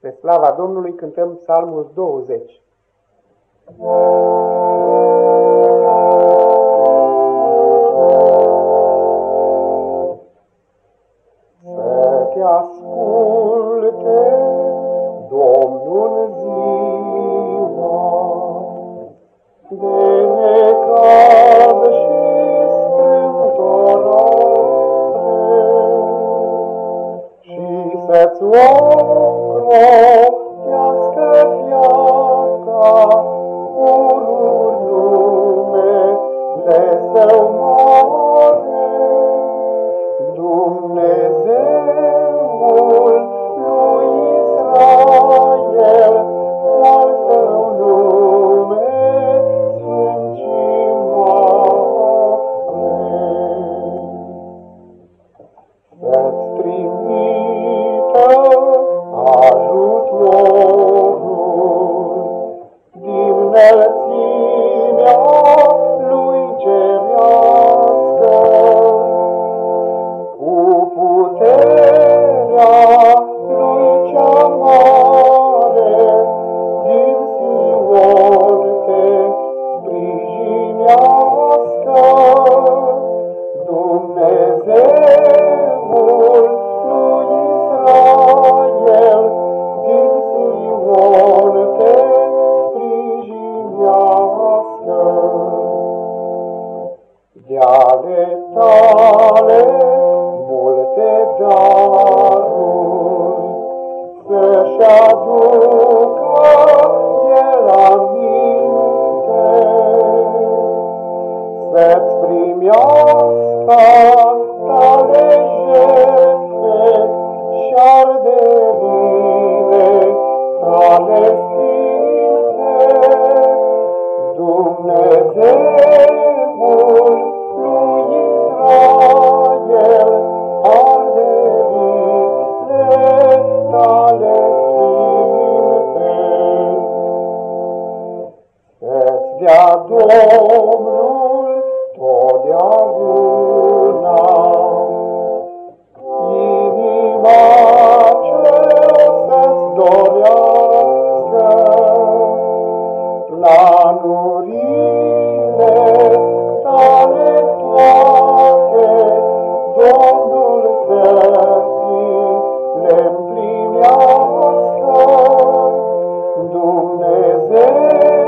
Pe slava Domnului cântăm psalmul 20. Să te asculte, Domnul ziua, de necaz și strâmtorare, și să-ți Oh, înălțimea lui cerească. Cu puterea lui cea mare, din Sion te sprijinească. tale, tale, multe daruri, să-și aducă el aminte, să-ți primească tale jertfe și arderile tale dea Domnul totdeauna. Inima ce să-ți dorească, planurile tale toate, Domnul să ți le împlinească. Dumnezeu